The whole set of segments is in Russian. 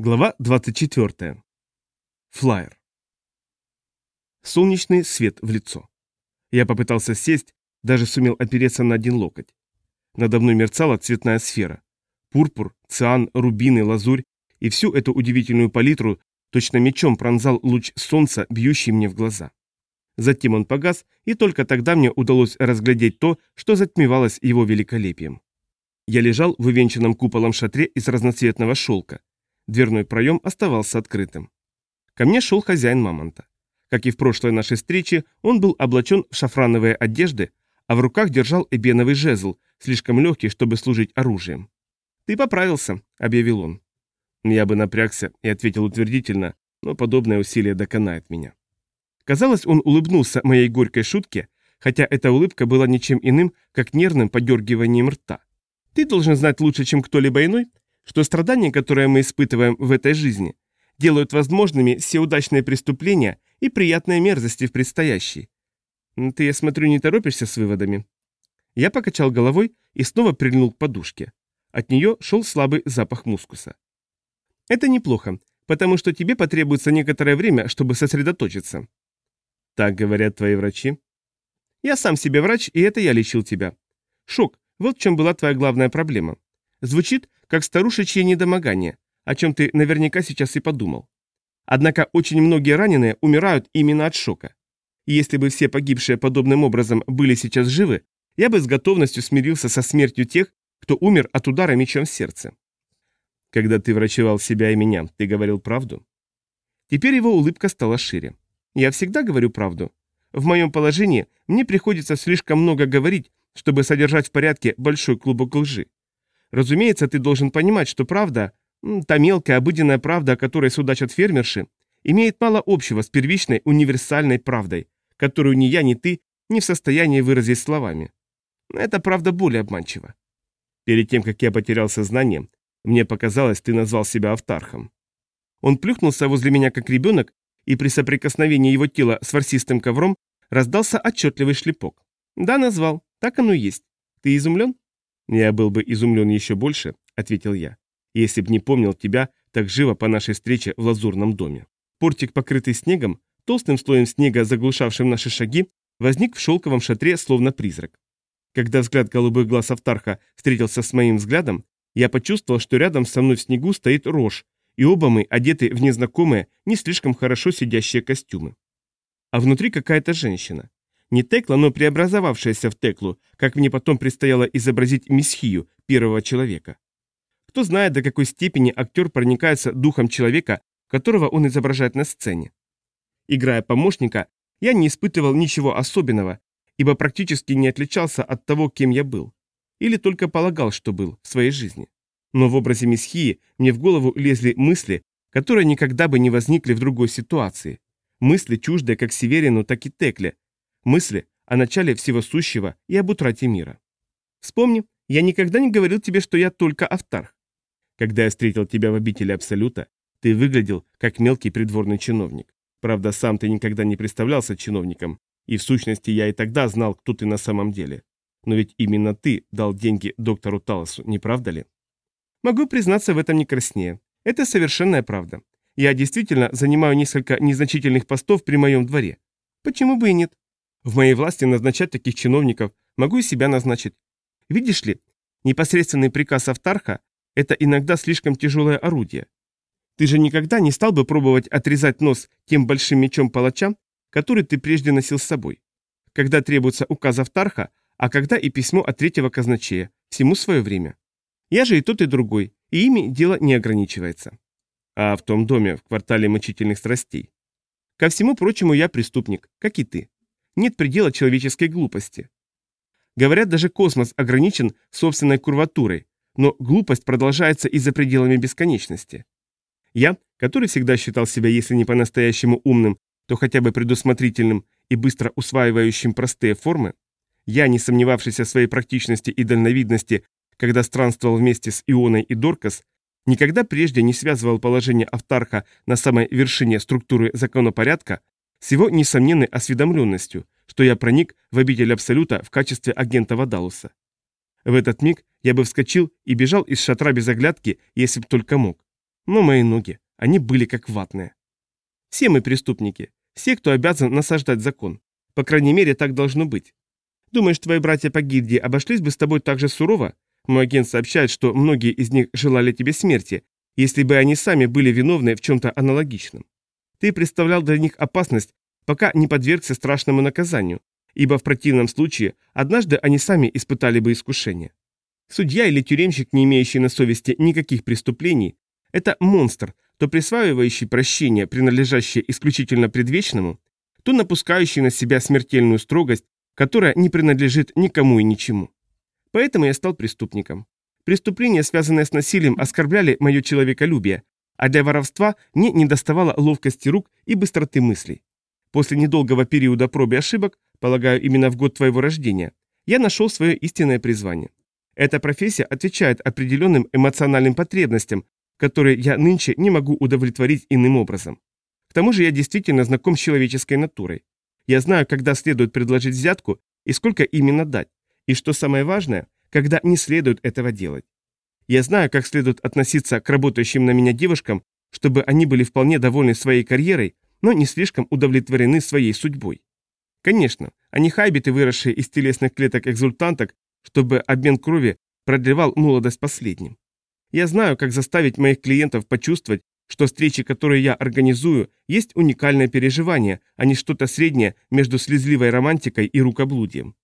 Глава 24. Флайер. Солнечный свет в лицо. Я попытался сесть, даже сумел опереться на один локоть. Надо мной мерцала цветная сфера. Пурпур, циан, рубины, лазурь и всю эту удивительную палитру точно мечом пронзал луч солнца, бьющий мне в глаза. Затем он погас, и только тогда мне удалось разглядеть то, что затмевалось его великолепием. Я лежал в увенчанном куполом шатре из разноцветного шелка. Дверной проем оставался открытым. Ко мне шел хозяин мамонта. Как и в прошлой нашей встрече, он был облачен в шафрановые одежды, а в руках держал эбеновый жезл, слишком легкий, чтобы служить оружием. «Ты поправился», — объявил он. Я бы напрягся и ответил утвердительно, но подобное усилие доконает меня. Казалось, он улыбнулся моей горькой шутке, хотя эта улыбка была ничем иным, как нервным подергиванием рта. «Ты должен знать лучше, чем кто-либо иной, что страдания, которые мы испытываем в этой жизни, делают возможными все удачные преступления и приятные мерзости в предстоящей. Ты, я смотрю, не торопишься с выводами. Я покачал головой и снова прильнул к подушке. От нее шел слабый запах мускуса. Это неплохо, потому что тебе потребуется некоторое время, чтобы сосредоточиться. Так говорят твои врачи. Я сам себе врач, и это я лечил тебя. Шок, вот в чем была твоя главная проблема. Звучит, как старушечье недомогание, о чем ты наверняка сейчас и подумал. Однако очень многие раненые умирают именно от шока. И если бы все погибшие подобным образом были сейчас живы, я бы с готовностью смирился со смертью тех, кто умер от удара мечом в сердце. Когда ты врачевал себя и меня, ты говорил правду? Теперь его улыбка стала шире. Я всегда говорю правду. В моем положении мне приходится слишком много говорить, чтобы содержать в порядке большой клубок лжи. Разумеется, ты должен понимать, что правда, та мелкая обыденная правда, о которой судачат фермерши, имеет мало общего с первичной универсальной правдой, которую ни я, ни ты не в состоянии выразить словами. Это правда более обманчива. Перед тем, как я потерял сознание, мне показалось, ты назвал себя автархом. Он плюхнулся возле меня как ребенок, и при соприкосновении его тела с ворсистым ковром раздался отчетливый шлепок. Да, назвал, так оно и есть. Ты изумлен? «Я был бы изумлен еще больше», — ответил я, «если б не помнил тебя так живо по нашей встрече в лазурном доме». Портик, покрытый снегом, толстым слоем снега, заглушавшим наши шаги, возник в шелковом шатре, словно призрак. Когда взгляд голубых глаз Автарха встретился с моим взглядом, я почувствовал, что рядом со мной в снегу стоит рожь, и оба мы одеты в незнакомые, не слишком хорошо сидящие костюмы. А внутри какая-то женщина. Не Текла, но преобразовавшаяся в Теклу, как мне потом предстояло изобразить месхию, первого человека. Кто знает, до какой степени актер проникается духом человека, которого он изображает на сцене. Играя помощника, я не испытывал ничего особенного, ибо практически не отличался от того, кем я был. Или только полагал, что был в своей жизни. Но в образе Месхии мне в голову лезли мысли, которые никогда бы не возникли в другой ситуации. Мысли, чуждые как Северину, так и Текле, мысли о начале всего сущего и об утрате мира. Вспомни, я никогда не говорил тебе, что я только автарх. Когда я встретил тебя в обители Абсолюта, ты выглядел как мелкий придворный чиновник. Правда, сам ты никогда не представлялся чиновником, и в сущности я и тогда знал, кто ты на самом деле. Но ведь именно ты дал деньги доктору Талосу, не правда ли? Могу признаться в этом не краснее. Это совершенная правда. Я действительно занимаю несколько незначительных постов при моем дворе. Почему бы и нет? В моей власти назначать таких чиновников, могу и себя назначить. Видишь ли, непосредственный приказ Автарха – это иногда слишком тяжелое орудие. Ты же никогда не стал бы пробовать отрезать нос тем большим мечом палача, который ты прежде носил с собой. Когда требуется указ Автарха, а когда и письмо от третьего казначея, всему свое время. Я же и тот, и другой, и ими дело не ограничивается. А в том доме, в квартале мучительных страстей. Ко всему прочему, я преступник, как и ты. Нет предела человеческой глупости. Говорят, даже космос ограничен собственной курватурой, но глупость продолжается и за пределами бесконечности. Я, который всегда считал себя, если не по-настоящему умным, то хотя бы предусмотрительным и быстро усваивающим простые формы, я, не сомневавшийся в своей практичности и дальновидности, когда странствовал вместе с Ионой и Доркас, никогда прежде не связывал положение Автарха на самой вершине структуры законопорядка с его несомненной осведомленностью, что я проник в обитель Абсолюта в качестве агента Вадалуса. В этот миг я бы вскочил и бежал из шатра без оглядки, если б только мог. Но мои ноги, они были как ватные. Все мы преступники, все, кто обязан насаждать закон. По крайней мере, так должно быть. Думаешь, твои братья по гильдии обошлись бы с тобой так же сурово? Мой агент сообщает, что многие из них желали тебе смерти, если бы они сами были виновны в чем-то аналогичном. Ты представлял для них опасность, пока не подвергся страшному наказанию, ибо в противном случае однажды они сами испытали бы искушение. Судья или тюремщик, не имеющий на совести никаких преступлений, это монстр, то присваивающий прощение, принадлежащее исключительно предвечному, то напускающий на себя смертельную строгость, которая не принадлежит никому и ничему. Поэтому я стал преступником. Преступления, связанные с насилием, оскорбляли мое человеколюбие, а для воровства мне недоставало ловкости рук и быстроты мыслей. После недолгого периода проб и ошибок, полагаю, именно в год твоего рождения, я нашел свое истинное призвание. Эта профессия отвечает определенным эмоциональным потребностям, которые я нынче не могу удовлетворить иным образом. К тому же я действительно знаком с человеческой натурой. Я знаю, когда следует предложить взятку и сколько именно дать, и что самое важное, когда не следует этого делать. Я знаю, как следует относиться к работающим на меня девушкам, чтобы они были вполне довольны своей карьерой, но не слишком удовлетворены своей судьбой. Конечно, они хайбиты, выросшие из телесных клеток экзультанток, чтобы обмен крови продлевал молодость последним. Я знаю, как заставить моих клиентов почувствовать, что встречи, которые я организую, есть уникальное переживание, а не что-то среднее между слезливой романтикой и рукоблудием.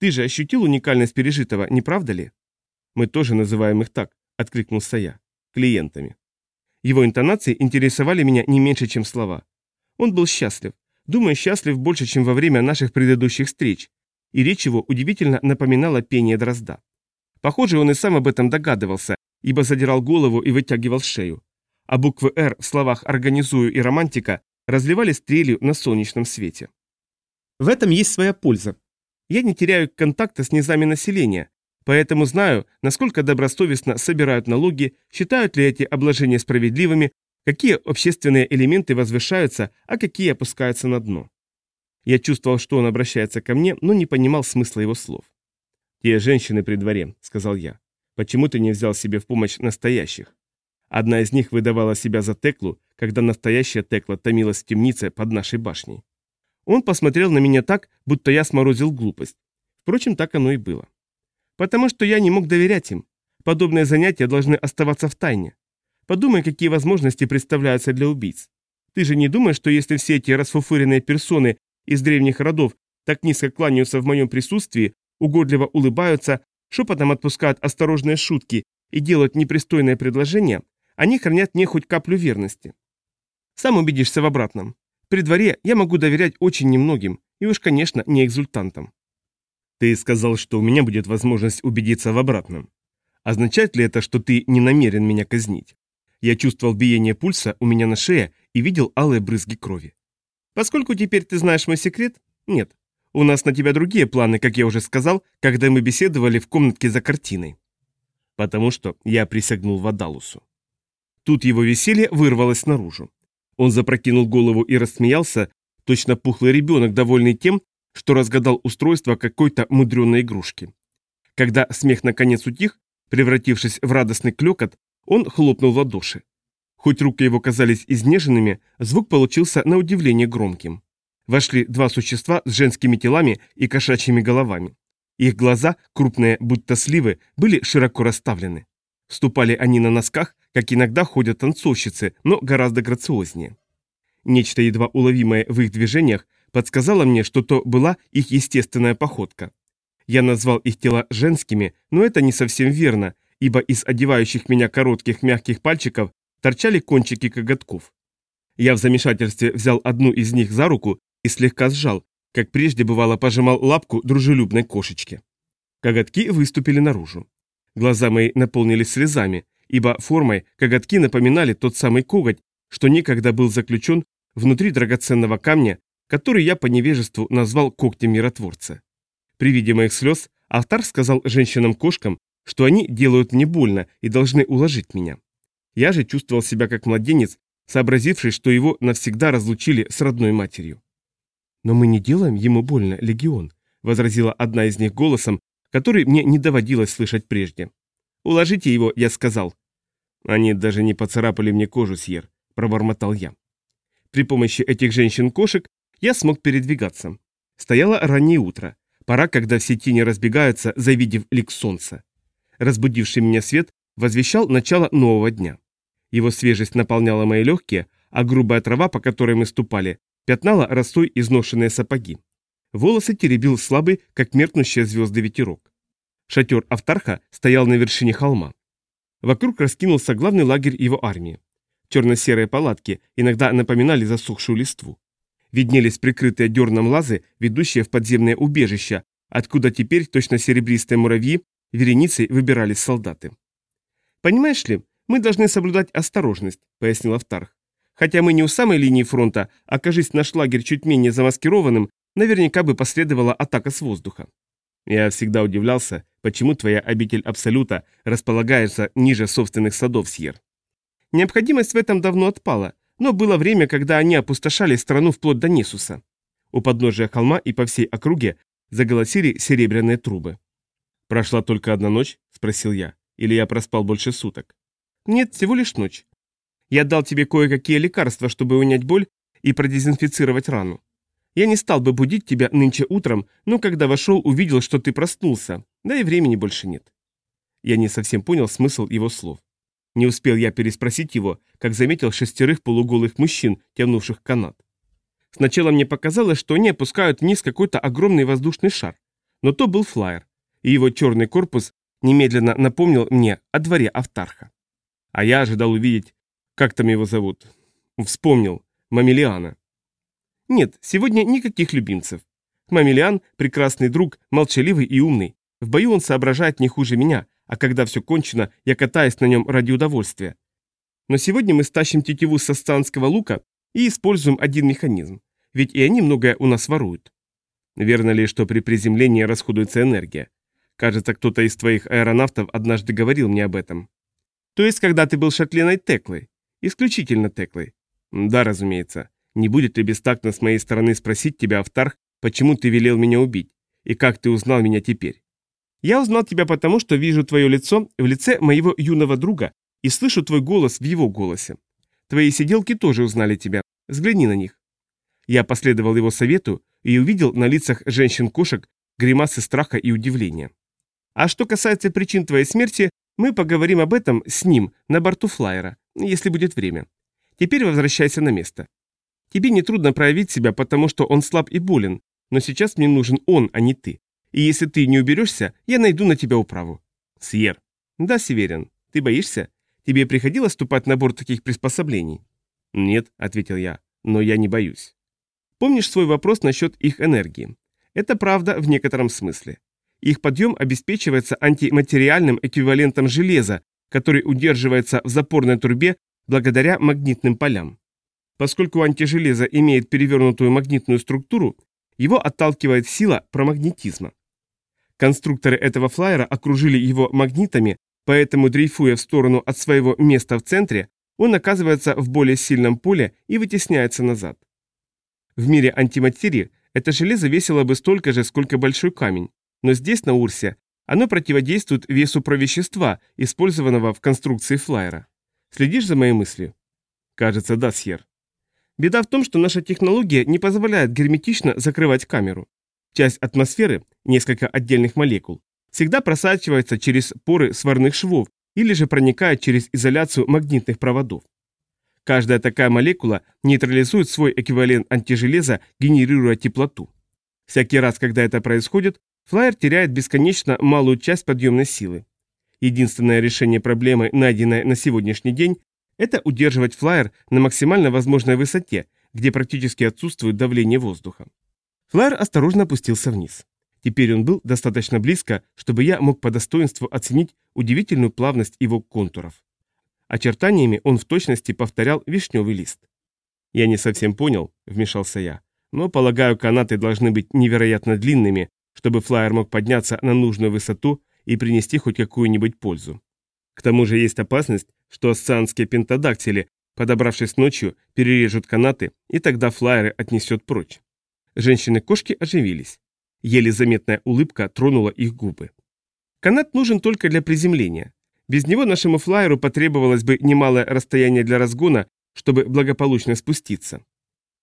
Ты же ощутил уникальность пережитого, не правда ли? Мы тоже называем их так, откликнулся я. Клиентами. Его интонации интересовали меня не меньше, чем слова. Он был счастлив. Думаю, счастлив больше, чем во время наших предыдущих встреч. И речь его удивительно напоминала пение дрозда. Похоже, он и сам об этом догадывался, ибо задирал голову и вытягивал шею. А буквы «Р» в словах «организую» и «романтика» разливались стрелью на солнечном свете. В этом есть своя польза. Я не теряю контакта с низами населения, поэтому знаю, насколько добросовестно собирают налоги, считают ли эти обложения справедливыми, какие общественные элементы возвышаются, а какие опускаются на дно. Я чувствовал, что он обращается ко мне, но не понимал смысла его слов. «Те женщины при дворе», — сказал я. «Почему ты не взял себе в помощь настоящих?» Одна из них выдавала себя за Теклу, когда настоящая Текла томилась в темнице под нашей башней. Он посмотрел на меня так, будто я сморозил глупость. Впрочем, так оно и было. Потому что я не мог доверять им. Подобные занятия должны оставаться в тайне. Подумай, какие возможности представляются для убийц. Ты же не думаешь, что если все эти расфуфыренные персоны из древних родов так низко кланяются в моем присутствии, угодливо улыбаются, шепотом отпускают осторожные шутки и делают непристойные предложения, они хранят мне хоть каплю верности. Сам убедишься в обратном. При дворе я могу доверять очень немногим, и уж, конечно, не экзультантам. Ты сказал, что у меня будет возможность убедиться в обратном. Означает ли это, что ты не намерен меня казнить? Я чувствовал биение пульса у меня на шее и видел алые брызги крови. Поскольку теперь ты знаешь мой секрет, нет. У нас на тебя другие планы, как я уже сказал, когда мы беседовали в комнатке за картиной. Потому что я присягнул Вадалусу. Тут его веселье вырвалось наружу. Он запрокинул голову и рассмеялся, точно пухлый ребенок, довольный тем, что разгадал устройство какой-то мудреной игрушки. Когда смех наконец утих, превратившись в радостный клекот, он хлопнул в ладоши. Хоть руки его казались изнеженными, звук получился на удивление громким. Вошли два существа с женскими телами и кошачьими головами. Их глаза, крупные, будто сливы, были широко расставлены. Ступали они на носках, как иногда ходят танцовщицы, но гораздо грациознее. Нечто едва уловимое в их движениях подсказало мне, что то была их естественная походка. Я назвал их тела женскими, но это не совсем верно, ибо из одевающих меня коротких мягких пальчиков торчали кончики коготков. Я в замешательстве взял одну из них за руку и слегка сжал, как прежде бывало пожимал лапку дружелюбной кошечке. Коготки выступили наружу. Глаза мои наполнились слезами, ибо формой коготки напоминали тот самый коготь, что некогда был заключен внутри драгоценного камня, который я по невежеству назвал когтем миротворца. При виде моих слез Автар сказал женщинам-кошкам, что они делают мне больно и должны уложить меня. Я же чувствовал себя как младенец, сообразивший, что его навсегда разлучили с родной матерью. «Но мы не делаем ему больно, Легион», — возразила одна из них голосом, который мне не доводилось слышать прежде. «Уложите его», — я сказал. Они даже не поцарапали мне кожу, Сьер, пробормотал я. При помощи этих женщин-кошек я смог передвигаться. Стояло раннее утро, пора, когда все тени разбегаются, завидев лик солнца. Разбудивший меня свет возвещал начало нового дня. Его свежесть наполняла мои легкие, а грубая трава, по которой мы ступали, пятнала росой изношенные сапоги. Волосы теребил слабый, как меркнущие звезды ветерок. Шатер Автарха стоял на вершине холма. Вокруг раскинулся главный лагерь его армии. Черно-серые палатки иногда напоминали засохшую листву. Виднелись прикрытые дерном лазы, ведущие в подземное убежище, откуда теперь точно серебристые муравьи вереницей выбирались солдаты. «Понимаешь ли, мы должны соблюдать осторожность», — пояснил Автарх. «Хотя мы не у самой линии фронта, окажись наш лагерь чуть менее замаскированным, наверняка бы последовала атака с воздуха». Я всегда удивлялся, почему твоя обитель Абсолюта располагается ниже собственных садов, Сьер. Необходимость в этом давно отпала, но было время, когда они опустошали страну вплоть до Несуса. У подножия холма и по всей округе заголосили серебряные трубы. «Прошла только одна ночь?» – спросил я. «Или я проспал больше суток?» «Нет, всего лишь ночь. Я дал тебе кое-какие лекарства, чтобы унять боль и продезинфицировать рану. Я не стал бы будить тебя нынче утром, но когда вошел, увидел, что ты проснулся, да и времени больше нет». Я не совсем понял смысл его слов. Не успел я переспросить его, как заметил шестерых полуголых мужчин, тянувших канат. Сначала мне показалось, что они опускают вниз какой-то огромный воздушный шар, но то был флайер, и его черный корпус немедленно напомнил мне о дворе Автарха. А я ожидал увидеть, как там его зовут. Вспомнил, Мамилиана. Нет, сегодня никаких любимцев. Мамилиан – прекрасный друг, молчаливый и умный. В бою он соображает не хуже меня, а когда все кончено, я катаюсь на нем ради удовольствия. Но сегодня мы стащим тетиву со станского лука и используем один механизм, ведь и они многое у нас воруют. Верно ли, что при приземлении расходуется энергия? Кажется, кто-то из твоих аэронавтов однажды говорил мне об этом. То есть, когда ты был шатленой Теклой? Исключительно Теклой. Да, разумеется. Не будет ли бестактно с моей стороны спросить тебя, Автарх, почему ты велел меня убить? И как ты узнал меня теперь? Я узнал тебя потому, что вижу твое лицо в лице моего юного друга и слышу твой голос в его голосе. Твои сиделки тоже узнали тебя. Взгляни на них. Я последовал его совету и увидел на лицах женщин-кошек гримасы страха и удивления. А что касается причин твоей смерти, мы поговорим об этом с ним на борту флайера, если будет время. Теперь возвращайся на место. Тебе нетрудно проявить себя, потому что он слаб и болен, но сейчас мне нужен он, а не ты. И если ты не уберешься, я найду на тебя управу. Сьер. Да, Северин. Ты боишься? Тебе приходилось ступать на борт таких приспособлений? Нет, ответил я, но я не боюсь. Помнишь свой вопрос насчет их энергии? Это правда в некотором смысле. Их подъем обеспечивается антиматериальным эквивалентом железа, который удерживается в запорной трубе благодаря магнитным полям. Поскольку антижелезо имеет перевернутую магнитную структуру, его отталкивает сила промагнетизма. Конструкторы этого флайера окружили его магнитами, поэтому дрейфуя в сторону от своего места в центре, он оказывается в более сильном поле и вытесняется назад. В мире антиматерии это железо весило бы столько же, сколько большой камень, но здесь, на Урсе, оно противодействует весу провещества, использованного в конструкции флайера. Следишь за моей мыслью? Кажется, да, Сьер. Беда в том, что наша технология не позволяет герметично закрывать камеру. Часть атмосферы, несколько отдельных молекул, всегда просачивается через поры сварных швов или же проникает через изоляцию магнитных проводов. Каждая такая молекула нейтрализует свой эквивалент антижелеза, генерируя теплоту. Всякий раз, когда это происходит, флайер теряет бесконечно малую часть подъемной силы. Единственное решение проблемы, найденное на сегодняшний день, это удерживать флайер на максимально возможной высоте, где практически отсутствует давление воздуха. Флайер осторожно опустился вниз. Теперь он был достаточно близко, чтобы я мог по достоинству оценить удивительную плавность его контуров. Очертаниями он в точности повторял вишневый лист. «Я не совсем понял», — вмешался я, «но, полагаю, канаты должны быть невероятно длинными, чтобы флайер мог подняться на нужную высоту и принести хоть какую-нибудь пользу. К тому же есть опасность, что ассанские пентадактили, подобравшись ночью, перережут канаты, и тогда флайеры отнесет прочь. Женщины-кошки оживились. Еле заметная улыбка тронула их губы. Канат нужен только для приземления. Без него нашему флайеру потребовалось бы немалое расстояние для разгона, чтобы благополучно спуститься.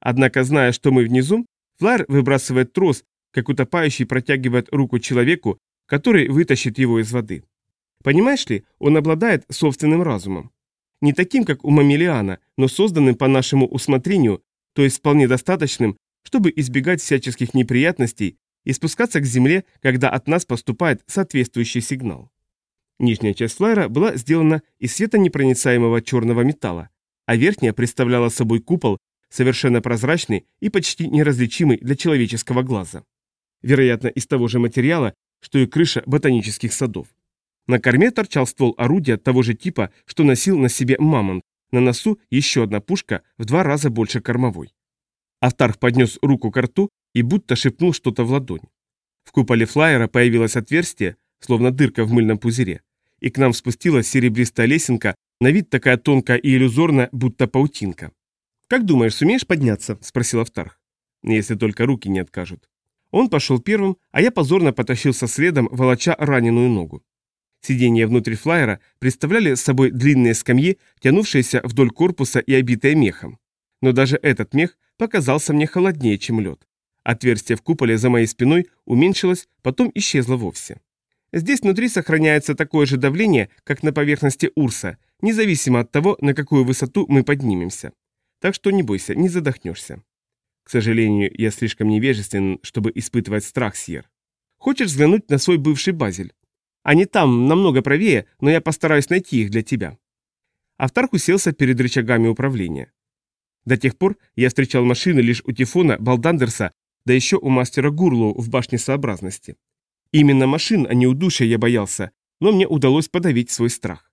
Однако, зная, что мы внизу, флайер выбрасывает трос, как утопающий протягивает руку человеку, который вытащит его из воды. Понимаешь ли, он обладает собственным разумом. Не таким, как у Мамилиана, но созданным по нашему усмотрению, то есть вполне достаточным, чтобы избегать всяческих неприятностей и спускаться к земле, когда от нас поступает соответствующий сигнал. Нижняя часть флайера была сделана из светонепроницаемого черного металла, а верхняя представляла собой купол, совершенно прозрачный и почти неразличимый для человеческого глаза. Вероятно, из того же материала, что и крыша ботанических садов. На корме торчал ствол орудия того же типа, что носил на себе мамонт, на носу еще одна пушка в два раза больше кормовой. Автарх поднес руку к рту и будто шепнул что-то в ладонь. В куполе флайера появилось отверстие, словно дырка в мыльном пузыре, и к нам спустилась серебристая лесенка, на вид такая тонкая и иллюзорная, будто паутинка. «Как думаешь, сумеешь подняться?» – спросил Автарх. «Если только руки не откажут». Он пошел первым, а я позорно потащился следом, волоча раненую ногу. Сиденья внутри флайера представляли собой длинные скамьи, тянувшиеся вдоль корпуса и обитые мехом. Но даже этот мех показался мне холоднее, чем лед. Отверстие в куполе за моей спиной уменьшилось, потом исчезло вовсе. Здесь внутри сохраняется такое же давление, как на поверхности Урса, независимо от того, на какую высоту мы поднимемся. Так что не бойся, не задохнешься. К сожалению, я слишком невежествен, чтобы испытывать страх, Сьер. Хочешь взглянуть на свой бывший Базель? Они там, намного правее, но я постараюсь найти их для тебя. Автарх уселся перед рычагами управления. До тех пор я встречал машины лишь у Тифона, Балдандерса, да еще у мастера Гурлоу в башне сообразности. Именно машин, а не удушья я боялся, но мне удалось подавить свой страх.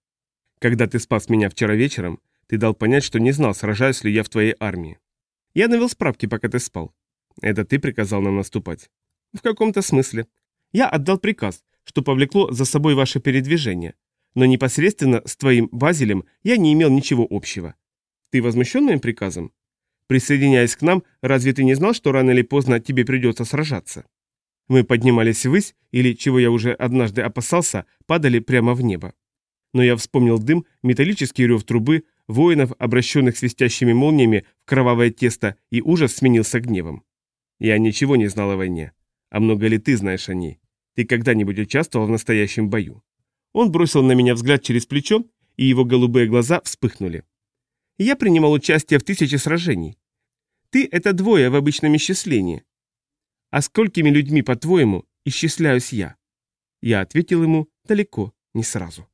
Когда ты спас меня вчера вечером, ты дал понять, что не знал, сражаюсь ли я в твоей армии. Я навел справки, пока ты спал. Это ты приказал нам наступать? В каком-то смысле. Я отдал приказ, что повлекло за собой ваше передвижение, но непосредственно с твоим Базилем я не имел ничего общего. Ты возмущен моим приказом? Присоединяясь к нам, разве ты не знал, что рано или поздно тебе придется сражаться? Мы поднимались ввысь, или, чего я уже однажды опасался, падали прямо в небо. Но я вспомнил дым, металлический рев трубы, воинов, обращенных свистящими молниями в кровавое тесто, и ужас сменился гневом. Я ничего не знал о войне. А много ли ты знаешь о ней? Ты когда-нибудь участвовал в настоящем бою? Он бросил на меня взгляд через плечо, и его голубые глаза вспыхнули. Я принимал участие в тысяче сражений. Ты — это двое в обычном исчислении. А сколькими людьми, по-твоему, исчисляюсь я? Я ответил ему далеко, не сразу.